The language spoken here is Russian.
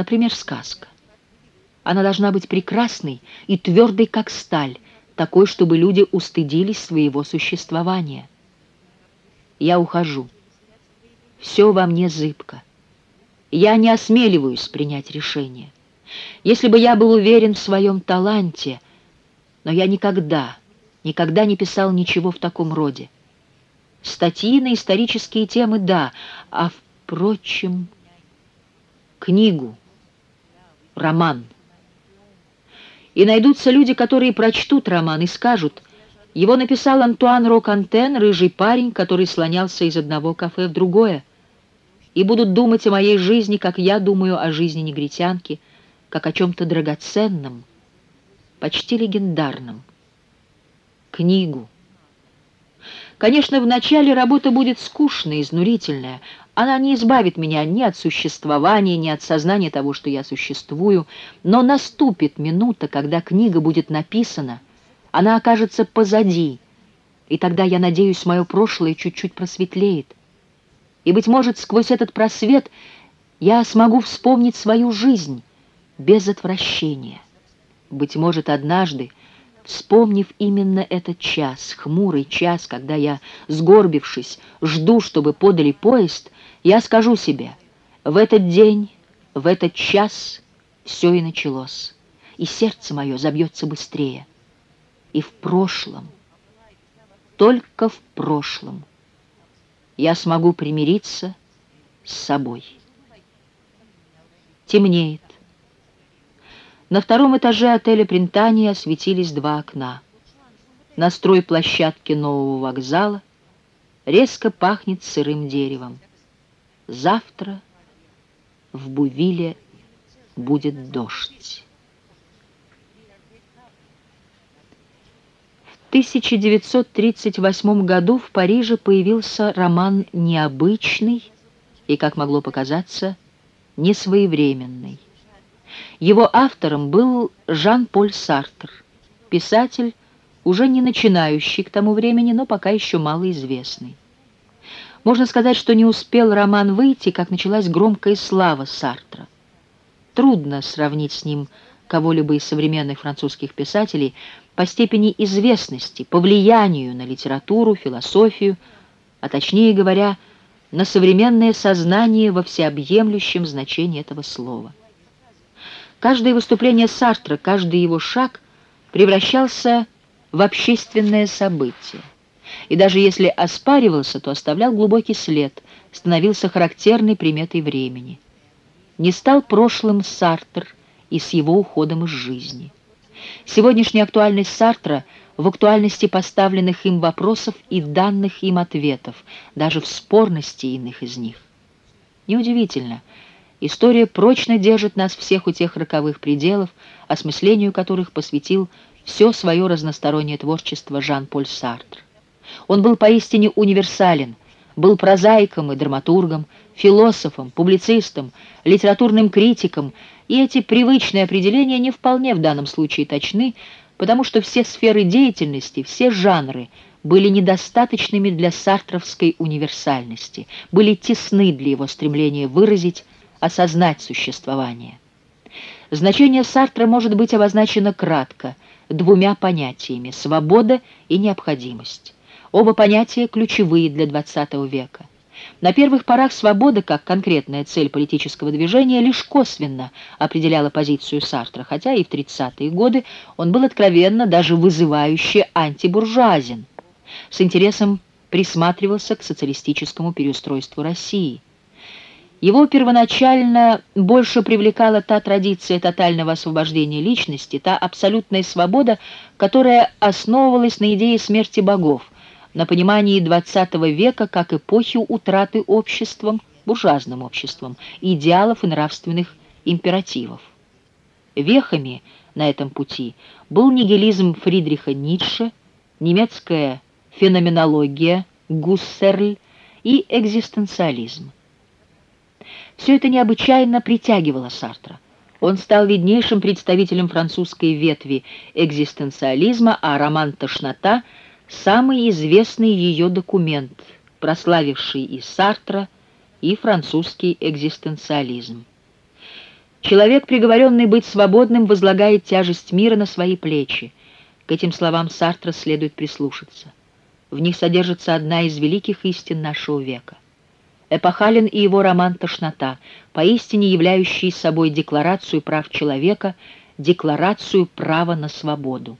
Например, сказка. Она должна быть прекрасной и твердой, как сталь, такой, чтобы люди устыдились своего существования. Я ухожу. Все во мне зыбко. Я не осмеливаюсь принять решение. Если бы я был уверен в своем таланте, но я никогда, никогда не писал ничего в таком роде. Статьи на исторические темы — да, а, впрочем, книгу, роман. И найдутся люди, которые прочтут роман и скажут, его написал Антуан Рокантен, рыжий парень, который слонялся из одного кафе в другое, и будут думать о моей жизни, как я думаю о жизни негритянки, как о чем-то драгоценном, почти легендарном. Книгу. Конечно, вначале работа будет скучная, изнурительная. Она не избавит меня ни от существования, ни от сознания того, что я существую, но наступит минута, когда книга будет написана, она окажется позади, и тогда, я надеюсь, мое прошлое чуть-чуть просветлеет. И, быть может, сквозь этот просвет я смогу вспомнить свою жизнь без отвращения. Быть может, однажды, вспомнив именно этот час, хмурый час, когда я, сгорбившись, жду, чтобы подали поезд, я скажу себе, в этот день, в этот час все и началось, и сердце мое забьется быстрее. И в прошлом, только в прошлом, я смогу примириться с собой. Темнеет. На втором этаже отеля «Принтания» осветились два окна. На стройплощадке нового вокзала резко пахнет сырым деревом. Завтра в Бувиле будет дождь. 1938 году в Париже появился роман необычный и, как могло показаться, несвоевременный. Его автором был Жан-Поль Сартр, писатель, уже не начинающий к тому времени, но пока еще малоизвестный. Можно сказать, что не успел роман выйти, как началась громкая слава Сартра. Трудно сравнить с ним кого-либо из современных французских писателей по степени известности, по влиянию на литературу, философию, а точнее говоря, на современное сознание во всеобъемлющем значении этого слова. Каждое выступление Сартра, каждый его шаг превращался в общественное событие. И даже если оспаривался, то оставлял глубокий след, становился характерной приметой времени. Не стал прошлым Сартр – и с его уходом из жизни. Сегодняшняя актуальность Сартра в актуальности поставленных им вопросов и данных им ответов, даже в спорности иных из них. Неудивительно, история прочно держит нас всех у тех роковых пределов, осмыслению которых посвятил все свое разностороннее творчество Жан-Поль Сартр. Он был поистине универсален, был прозаиком и драматургом, философом, публицистом, литературным критиком, и эти привычные определения не вполне в данном случае точны, потому что все сферы деятельности, все жанры были недостаточными для сартровской универсальности, были тесны для его стремления выразить, осознать существование. Значение Сартра может быть обозначено кратко, двумя понятиями – свобода и необходимость. Оба понятия ключевые для XX века. На первых порах свобода, как конкретная цель политического движения, лишь косвенно определяла позицию Сартра, хотя и в 30-е годы он был откровенно, даже вызывающе антибуржуазен. С интересом присматривался к социалистическому переустройству России. Его первоначально больше привлекала та традиция тотального освобождения личности, та абсолютная свобода, которая основывалась на идее смерти богов, на понимании XX века как эпохи утраты обществом, буржуазным обществом, идеалов и нравственных императивов. Вехами на этом пути был нигилизм Фридриха Ницше, немецкая феноменология Гуссерль и экзистенциализм. Все это необычайно притягивало Сартра. Он стал виднейшим представителем французской ветви экзистенциализма, а роман «Тошнота» — самый известный ее документ, прославивший и Сартра, и французский экзистенциализм. Человек, приговоренный быть свободным, возлагает тяжесть мира на свои плечи. К этим словам Сартра следует прислушаться. В них содержится одна из великих истин нашего века. Эпохален и его роман «Тошнота», поистине являющий собой декларацию прав человека, декларацию права на свободу.